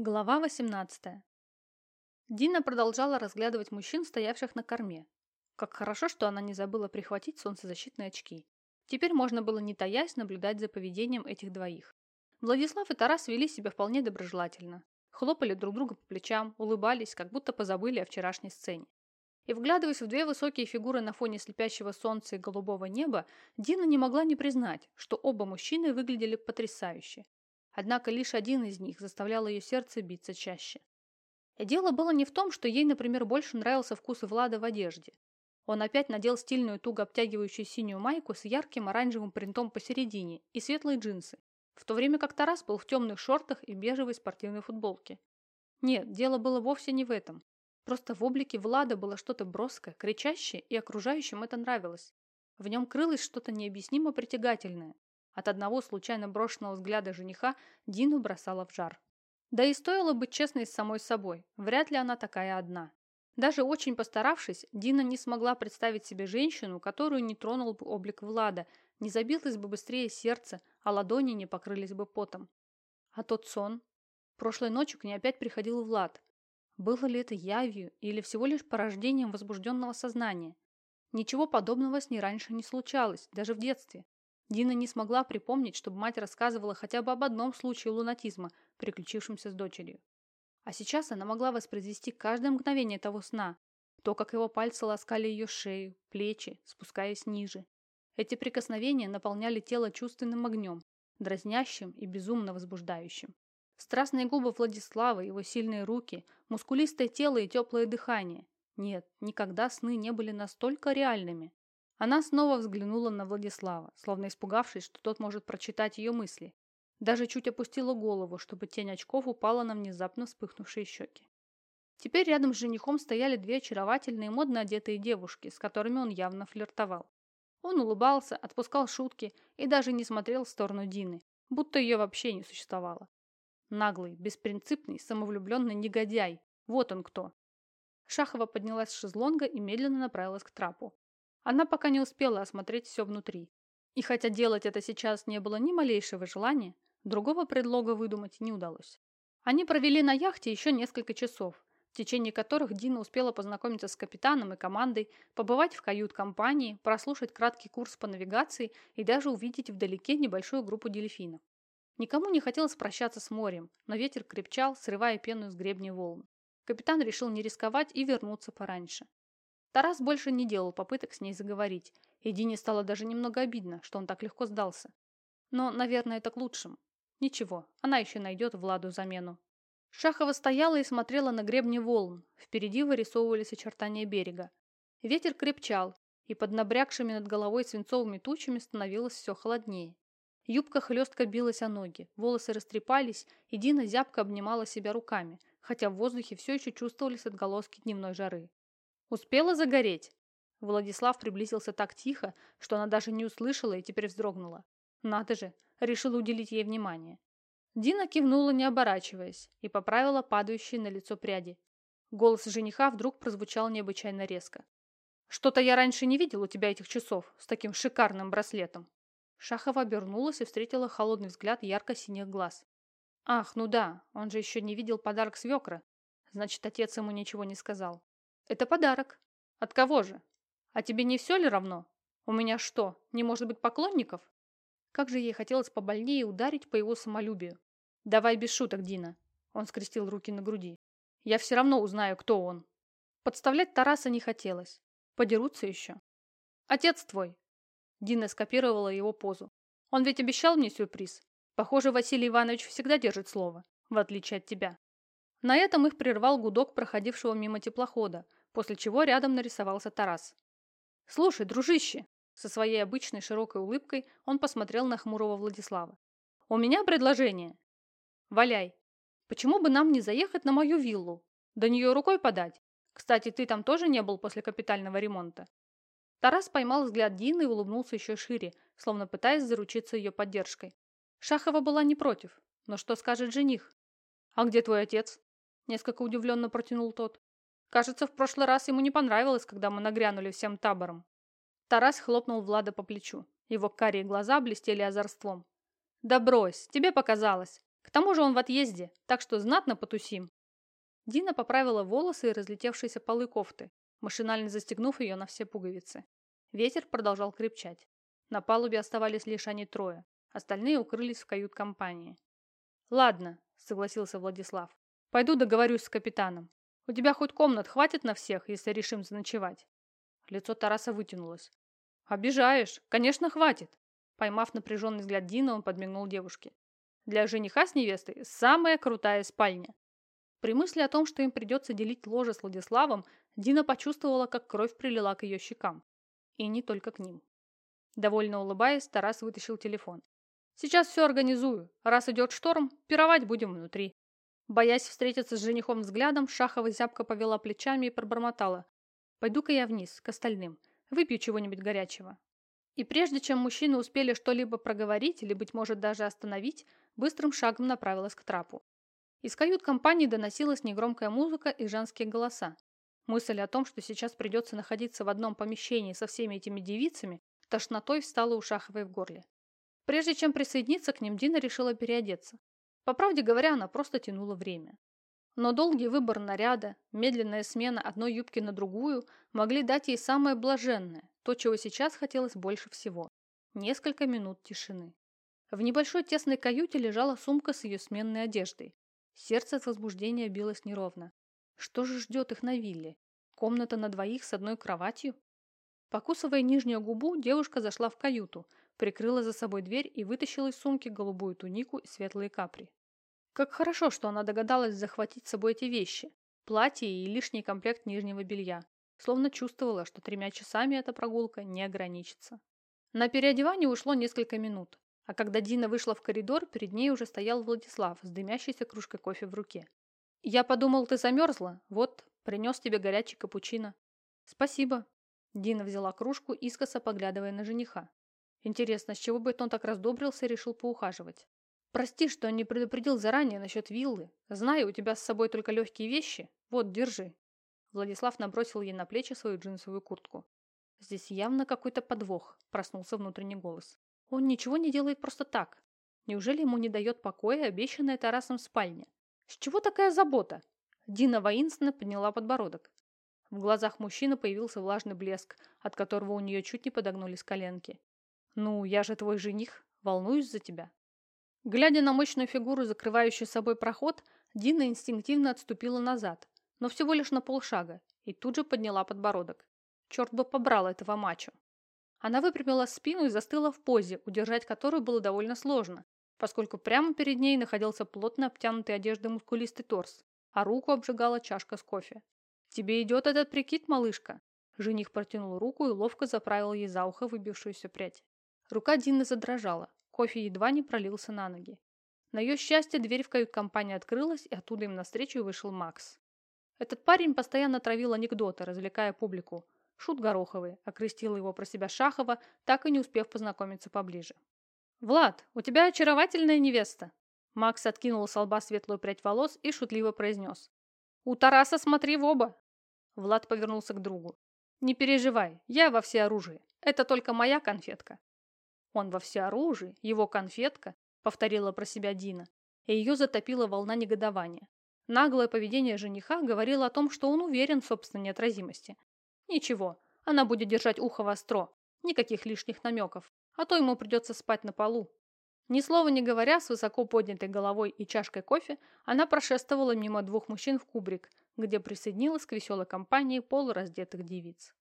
Глава 18. Дина продолжала разглядывать мужчин, стоявших на корме. Как хорошо, что она не забыла прихватить солнцезащитные очки. Теперь можно было не таясь наблюдать за поведением этих двоих. Владислав и Тарас вели себя вполне доброжелательно. Хлопали друг друга по плечам, улыбались, как будто позабыли о вчерашней сцене. И вглядываясь в две высокие фигуры на фоне слепящего солнца и голубого неба, Дина не могла не признать, что оба мужчины выглядели потрясающе. Однако лишь один из них заставлял ее сердце биться чаще. И дело было не в том, что ей, например, больше нравился вкус Влада в одежде. Он опять надел стильную туго обтягивающую синюю майку с ярким оранжевым принтом посередине и светлые джинсы, в то время как Тарас был в темных шортах и бежевой спортивной футболке. Нет, дело было вовсе не в этом. Просто в облике Влада было что-то броское, кричащее, и окружающим это нравилось. В нем крылось что-то необъяснимо притягательное, от одного случайно брошенного взгляда жениха Дину бросала в жар. Да и стоило быть честной с самой собой, вряд ли она такая одна. Даже очень постаравшись, Дина не смогла представить себе женщину, которую не тронул бы облик Влада, не забилось бы быстрее сердце, а ладони не покрылись бы потом. А тот сон? Прошлой ночью к ней опять приходил Влад. Было ли это явью или всего лишь порождением возбужденного сознания? Ничего подобного с ней раньше не случалось, даже в детстве. Дина не смогла припомнить, чтобы мать рассказывала хотя бы об одном случае лунатизма, приключившемся с дочерью. А сейчас она могла воспроизвести каждое мгновение того сна, то, как его пальцы ласкали ее шею, плечи, спускаясь ниже. Эти прикосновения наполняли тело чувственным огнем, дразнящим и безумно возбуждающим. Страстные губы Владислава, его сильные руки, мускулистое тело и теплое дыхание. Нет, никогда сны не были настолько реальными. Она снова взглянула на Владислава, словно испугавшись, что тот может прочитать ее мысли. Даже чуть опустила голову, чтобы тень очков упала на внезапно вспыхнувшие щеки. Теперь рядом с женихом стояли две очаровательные модно одетые девушки, с которыми он явно флиртовал. Он улыбался, отпускал шутки и даже не смотрел в сторону Дины, будто ее вообще не существовало. Наглый, беспринципный, самовлюбленный негодяй. Вот он кто. Шахова поднялась с шезлонга и медленно направилась к трапу. Она пока не успела осмотреть все внутри. И хотя делать это сейчас не было ни малейшего желания, другого предлога выдумать не удалось. Они провели на яхте еще несколько часов, в течение которых Дина успела познакомиться с капитаном и командой, побывать в кают-компании, прослушать краткий курс по навигации и даже увидеть вдалеке небольшую группу дельфинов. Никому не хотелось прощаться с морем, но ветер крепчал, срывая пену с гребней волн. Капитан решил не рисковать и вернуться пораньше. Тарас больше не делал попыток с ней заговорить, и Дине стало даже немного обидно, что он так легко сдался. Но, наверное, это к лучшему. Ничего, она еще найдет Владу замену. Шахова стояла и смотрела на гребни волн. Впереди вырисовывались очертания берега. Ветер крепчал, и под набрякшими над головой свинцовыми тучами становилось все холоднее. Юбка хлестко билась о ноги, волосы растрепались, и Дина зябко обнимала себя руками, хотя в воздухе все еще чувствовались отголоски дневной жары. «Успела загореть?» Владислав приблизился так тихо, что она даже не услышала и теперь вздрогнула. Надо же, решил уделить ей внимание. Дина кивнула, не оборачиваясь, и поправила падающие на лицо пряди. Голос жениха вдруг прозвучал необычайно резко. «Что-то я раньше не видел у тебя этих часов с таким шикарным браслетом». Шахова обернулась и встретила холодный взгляд ярко-синих глаз. «Ах, ну да, он же еще не видел подарок свекра. Значит, отец ему ничего не сказал. Это подарок. От кого же? А тебе не все ли равно? У меня что, не может быть поклонников? Как же ей хотелось побольнее ударить по его самолюбию. Давай без шуток, Дина. Он скрестил руки на груди. Я все равно узнаю, кто он. Подставлять Тараса не хотелось. Подерутся еще. Отец твой. Дина скопировала его позу. Он ведь обещал мне сюрприз. Похоже, Василий Иванович всегда держит слово, в отличие от тебя. На этом их прервал гудок проходившего мимо теплохода, после чего рядом нарисовался Тарас. «Слушай, дружище!» Со своей обычной широкой улыбкой он посмотрел на хмурого Владислава. «У меня предложение. Валяй. Почему бы нам не заехать на мою виллу? До нее рукой подать? Кстати, ты там тоже не был после капитального ремонта?» Тарас поймал взгляд Дины и улыбнулся еще шире, словно пытаясь заручиться ее поддержкой. Шахова была не против. Но что скажет жених? «А где твой отец?» Несколько удивленно протянул тот. Кажется, в прошлый раз ему не понравилось, когда мы нагрянули всем табором. Тарас хлопнул Влада по плечу. Его карие глаза блестели озорством. «Да брось, тебе показалось. К тому же он в отъезде, так что знатно потусим. Дина поправила волосы и разлетевшиеся полы кофты, машинально застегнув ее на все пуговицы. Ветер продолжал крепчать. На палубе оставались лишь они трое. Остальные укрылись в кают-компании. «Ладно», — согласился Владислав. «Пойду договорюсь с капитаном. У тебя хоть комнат хватит на всех, если решим заночевать?» Лицо Тараса вытянулось. «Обижаешь. Конечно, хватит». Поймав напряженный взгляд Дина, он подмигнул девушке. «Для жениха с невестой самая крутая спальня». При мысли о том, что им придется делить ложе с Владиславом, Дина почувствовала, как кровь прилила к ее щекам. И не только к ним. Довольно улыбаясь, Тарас вытащил телефон. «Сейчас все организую. Раз идет шторм, пировать будем внутри». Боясь встретиться с женихом взглядом, Шахова зябко повела плечами и пробормотала. «Пойду-ка я вниз, к остальным. Выпью чего-нибудь горячего». И прежде чем мужчины успели что-либо проговорить или, быть может, даже остановить, быстрым шагом направилась к трапу. Из кают-компании доносилась негромкая музыка и женские голоса. Мысль о том, что сейчас придется находиться в одном помещении со всеми этими девицами, Тошнотой встала у Шаховой в горле. Прежде чем присоединиться к ним, Дина решила переодеться. По правде говоря, она просто тянула время. Но долгий выбор наряда, медленная смена одной юбки на другую могли дать ей самое блаженное, то, чего сейчас хотелось больше всего – несколько минут тишины. В небольшой тесной каюте лежала сумка с ее сменной одеждой. Сердце от возбуждения билось неровно. Что же ждет их на вилле? Комната на двоих с одной кроватью? Покусывая нижнюю губу, девушка зашла в каюту, прикрыла за собой дверь и вытащила из сумки голубую тунику и светлые капри. Как хорошо, что она догадалась захватить с собой эти вещи. Платье и лишний комплект нижнего белья. Словно чувствовала, что тремя часами эта прогулка не ограничится. На переодевание ушло несколько минут, а когда Дина вышла в коридор, перед ней уже стоял Владислав с дымящейся кружкой кофе в руке. «Я подумал, ты замерзла. Вот, принес тебе горячий капучино». «Спасибо», Дина взяла кружку, искоса поглядывая на жениха. Интересно, с чего бы это он так раздобрился и решил поухаживать? Прости, что не предупредил заранее насчет виллы. Знаю, у тебя с собой только легкие вещи. Вот, держи. Владислав набросил ей на плечи свою джинсовую куртку. Здесь явно какой-то подвох, проснулся внутренний голос. Он ничего не делает просто так. Неужели ему не дает покоя обещанная Тарасом спальня? С чего такая забота? Дина воинственно подняла подбородок. В глазах мужчины появился влажный блеск, от которого у нее чуть не подогнулись коленки. «Ну, я же твой жених, волнуюсь за тебя». Глядя на мощную фигуру, закрывающую собой проход, Дина инстинктивно отступила назад, но всего лишь на полшага, и тут же подняла подбородок. Черт бы побрал этого мачо. Она выпрямила спину и застыла в позе, удержать которую было довольно сложно, поскольку прямо перед ней находился плотно обтянутый одеждой мускулистый торс, а руку обжигала чашка с кофе. «Тебе идет этот прикид, малышка?» Жених протянул руку и ловко заправил ей за ухо выбившуюся прядь. Рука Дины задрожала. Кофе едва не пролился на ноги. На ее счастье дверь в кают-компании открылась, и оттуда им навстречу вышел Макс. Этот парень постоянно травил анекдоты, развлекая публику. Шут Гороховый, окрестил его про себя Шахова, так и не успев познакомиться поближе. «Влад, у тебя очаровательная невеста!» Макс откинул с лба светлую прядь волос и шутливо произнес. «У Тараса смотри в оба!» Влад повернулся к другу. «Не переживай, я во всеоружии. Это только моя конфетка». «Он во всеоружии? Его конфетка?» Повторила про себя Дина, и ее затопила волна негодования. Наглое поведение жениха говорило о том, что он уверен в собственной неотразимости. Ничего, она будет держать ухо востро. Никаких лишних намеков. А то ему придется спать на полу. Ни слова не говоря, с высоко поднятой головой и чашкой кофе, она прошествовала мимо двух мужчин в кубрик, где присоединилась к веселой компании полураздетых девиц.